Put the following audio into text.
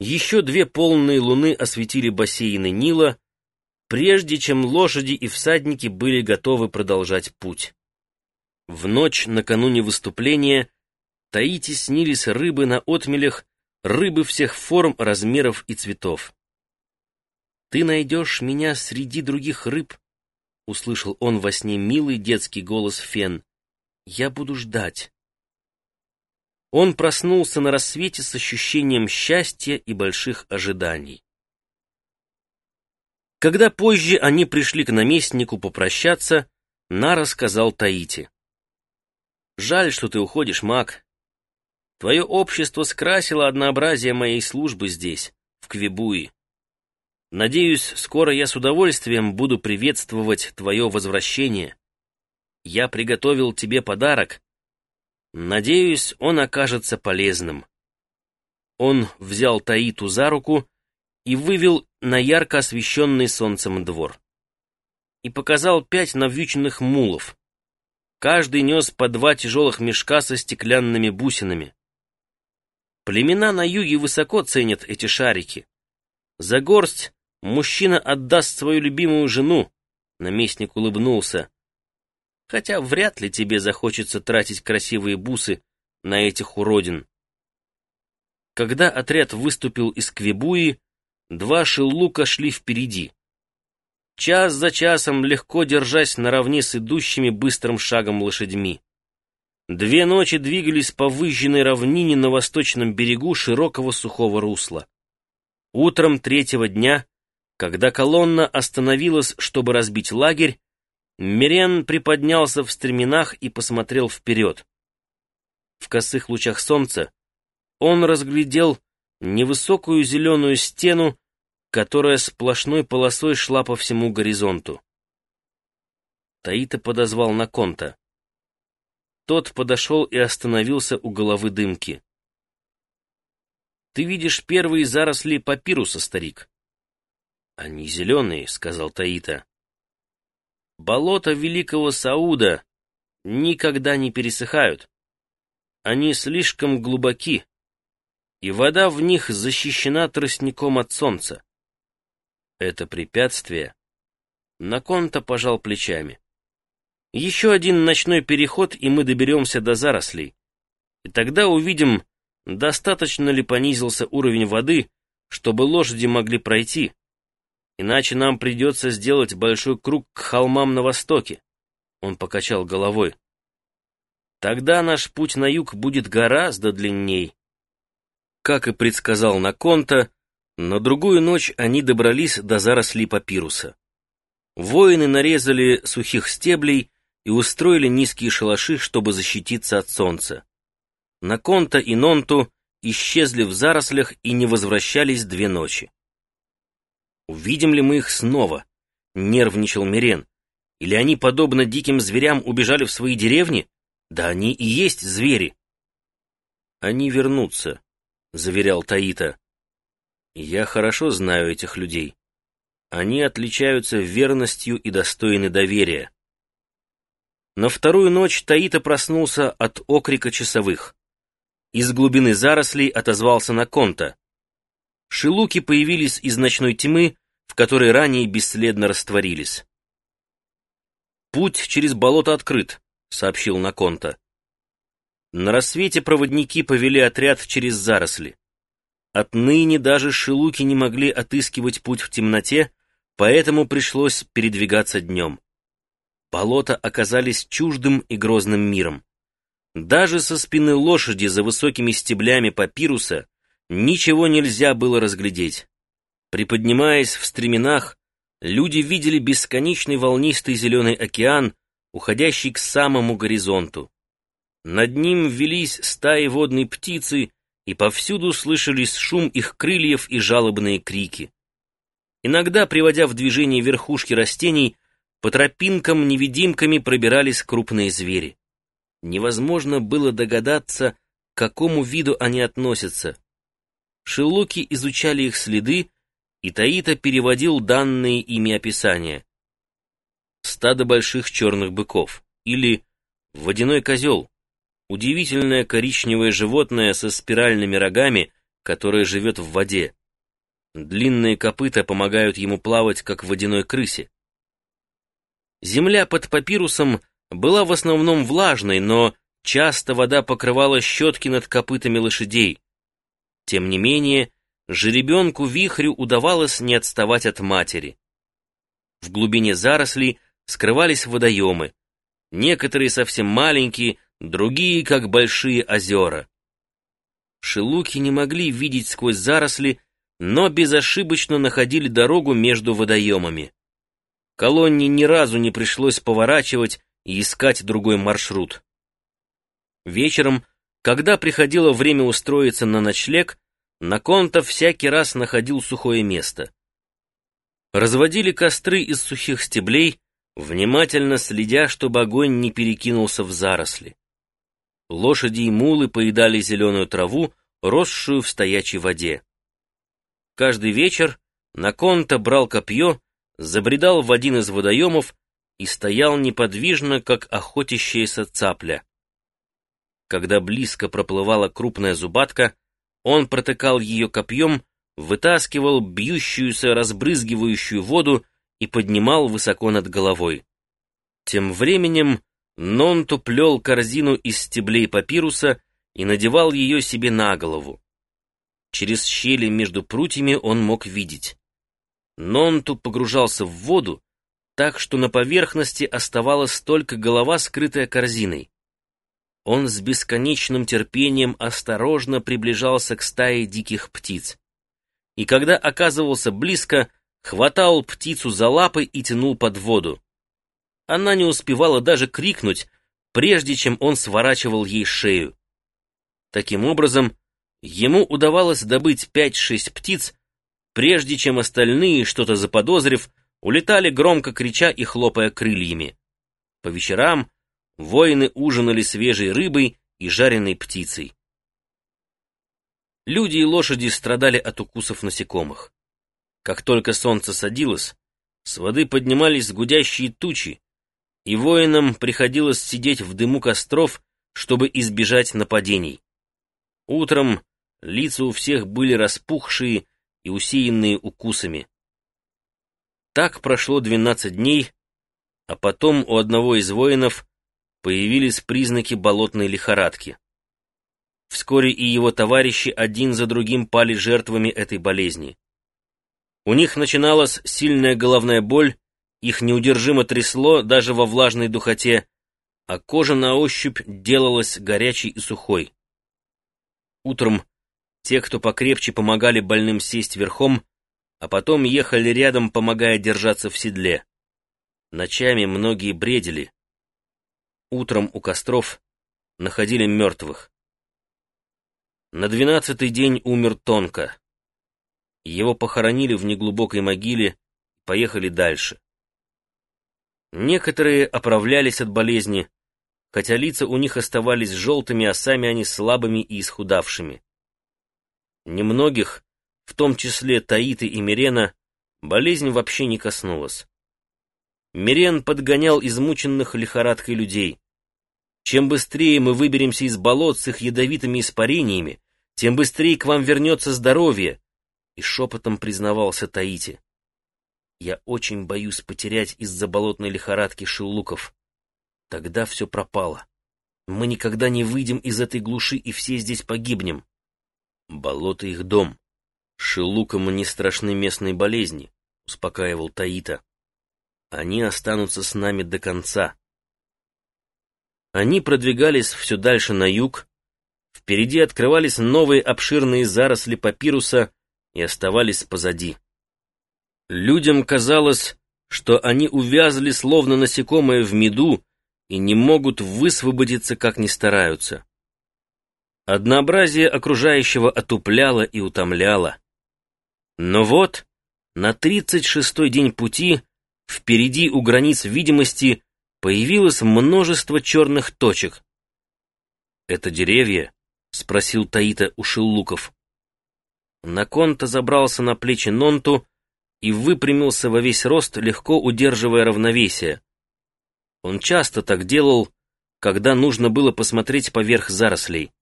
Еще две полные луны осветили бассейны Нила, прежде чем лошади и всадники были готовы продолжать путь. В ночь накануне выступления Таити снились рыбы на отмелях, рыбы всех форм, размеров и цветов. «Ты найдешь меня среди других рыб», — услышал он во сне милый детский голос Фен. «Я буду ждать». Он проснулся на рассвете с ощущением счастья и больших ожиданий. Когда позже они пришли к наместнику попрощаться, Нара сказал Таити. «Жаль, что ты уходишь, маг. Твое общество скрасило однообразие моей службы здесь, в Квебуи. Надеюсь, скоро я с удовольствием буду приветствовать твое возвращение. Я приготовил тебе подарок. Надеюсь, он окажется полезным. Он взял Таиту за руку и вывел на ярко освещенный солнцем двор. И показал пять навьюченных мулов. Каждый нес по два тяжелых мешка со стеклянными бусинами. Племена на юге высоко ценят эти шарики. За горсть Мужчина отдаст свою любимую жену, наместник улыбнулся. Хотя вряд ли тебе захочется тратить красивые бусы на этих уродин. Когда отряд выступил из Квебуи, два шиллука шли впереди. Час за часом, легко держась наравне с идущими быстрым шагом лошадьми. Две ночи двигались по выжженной равнине на восточном берегу широкого сухого русла. Утром третьего дня когда колонна остановилась, чтобы разбить лагерь, Мирен приподнялся в стременах и посмотрел вперед. В косых лучах солнца он разглядел невысокую зеленую стену, которая сплошной полосой шла по всему горизонту. Таита подозвал Наконта. Тот подошел и остановился у головы дымки. «Ты видишь первые заросли папируса, старик?» «Они зеленые», — сказал Таита. «Болота Великого Сауда никогда не пересыхают. Они слишком глубоки, и вода в них защищена тростником от солнца. Это препятствие...» Наконта пожал плечами. «Еще один ночной переход, и мы доберемся до зарослей. И тогда увидим, достаточно ли понизился уровень воды, чтобы лошади могли пройти» Иначе нам придется сделать большой круг к холмам на востоке. Он покачал головой. Тогда наш путь на юг будет гораздо длинней. Как и предсказал Наконта, на другую ночь они добрались до зарослей папируса. Воины нарезали сухих стеблей и устроили низкие шалаши, чтобы защититься от солнца. Наконта и Нонту исчезли в зарослях и не возвращались две ночи. «Увидим ли мы их снова?» — нервничал Мирен. «Или они, подобно диким зверям, убежали в свои деревни? Да они и есть звери!» «Они вернутся», — заверял Таита. «Я хорошо знаю этих людей. Они отличаются верностью и достойны доверия». На вторую ночь Таита проснулся от окрика часовых. Из глубины зарослей отозвался Наконта. Шилуки появились из ночной тьмы, в которой ранее бесследно растворились. «Путь через болото открыт», — сообщил Наконта. На рассвете проводники повели отряд через заросли. Отныне даже шилуки не могли отыскивать путь в темноте, поэтому пришлось передвигаться днем. Болота оказались чуждым и грозным миром. Даже со спины лошади за высокими стеблями папируса ничего нельзя было разглядеть. Приподнимаясь в стременах, люди видели бесконечный волнистый зеленый океан, уходящий к самому горизонту. Над ним велись стаи водной птицы, и повсюду слышались шум их крыльев и жалобные крики. Иногда, приводя в движение верхушки растений, по тропинкам невидимками пробирались крупные звери. Невозможно было догадаться, к какому виду они относятся. Шелуки изучали их следы, и Таита переводил данные ими описания. Стадо больших черных быков или водяной козел, удивительное коричневое животное со спиральными рогами, которое живет в воде. Длинные копыта помогают ему плавать, как водяной крысе. Земля под папирусом была в основном влажной, но часто вода покрывала щетки над копытами лошадей. Тем не менее, жеребенку-вихрю удавалось не отставать от матери. В глубине зарослей скрывались водоемы, некоторые совсем маленькие, другие как большие озера. Шелуки не могли видеть сквозь заросли, но безошибочно находили дорогу между водоемами. Колонне ни разу не пришлось поворачивать и искать другой маршрут. Вечером, когда приходило время устроиться на ночлег, Наконтов всякий раз находил сухое место. Разводили костры из сухих стеблей, внимательно следя, чтобы огонь не перекинулся в заросли. Лошади и мулы поедали зеленую траву, росшую в стоячей воде. Каждый вечер Наконта брал копье, забредал в один из водоемов и стоял неподвижно, как охотящаяся цапля. Когда близко проплывала крупная зубатка, он протыкал ее копьем, вытаскивал бьющуюся, разбрызгивающую воду и поднимал высоко над головой. Тем временем Нонту плел корзину из стеблей папируса и надевал ее себе на голову. Через щели между прутьями он мог видеть. Нонту погружался в воду, так что на поверхности оставалась только голова, скрытая корзиной. Он с бесконечным терпением осторожно приближался к стае диких птиц. И когда оказывался близко, хватал птицу за лапы и тянул под воду. Она не успевала даже крикнуть, прежде чем он сворачивал ей шею. Таким образом, ему удавалось добыть пять-шесть птиц, прежде чем остальные, что-то заподозрив, улетали громко крича и хлопая крыльями. По вечерам воины ужинали свежей рыбой и жареной птицей. Люди и лошади страдали от укусов насекомых. Как только солнце садилось, с воды поднимались гудящие тучи, и воинам приходилось сидеть в дыму костров, чтобы избежать нападений. Утром лица у всех были распухшие и усеянные укусами. Так прошло двенадцать дней, а потом у одного из воинов появились признаки болотной лихорадки. Вскоре и его товарищи один за другим пали жертвами этой болезни. У них начиналась сильная головная боль, их неудержимо трясло даже во влажной духоте, а кожа на ощупь делалась горячей и сухой. Утром те, кто покрепче помогали больным сесть верхом, а потом ехали рядом, помогая держаться в седле. Ночами многие бредили. Утром у костров находили мертвых. На двенадцатый день умер Тонко. Его похоронили в неглубокой могиле, поехали дальше. Некоторые оправлялись от болезни, хотя лица у них оставались желтыми, а сами они слабыми и исхудавшими. Немногих, в том числе Таиты и Мирена, болезнь вообще не коснулась. Мирен подгонял измученных лихорадкой людей. Чем быстрее мы выберемся из болот с их ядовитыми испарениями, тем быстрее к вам вернется здоровье, и шепотом признавался Таити. Я очень боюсь потерять из-за болотной лихорадки шелуков. Тогда все пропало. Мы никогда не выйдем из этой глуши, и все здесь погибнем. Болото их дом. Шелукам не страшны местные болезни, успокаивал Таита. Они останутся с нами до конца. Они продвигались все дальше на юг, впереди открывались новые обширные заросли папируса и оставались позади. Людям казалось, что они увязли словно насекомые в меду и не могут высвободиться, как ни стараются. Однообразие окружающего отупляло и утомляло. Но вот, на тридцать шестой день пути, впереди у границ видимости появилось множество черных точек. «Это деревья?» — спросил Таита у Шиллуков. Наконта забрался на плечи Нонту и выпрямился во весь рост, легко удерживая равновесие. Он часто так делал, когда нужно было посмотреть поверх зарослей.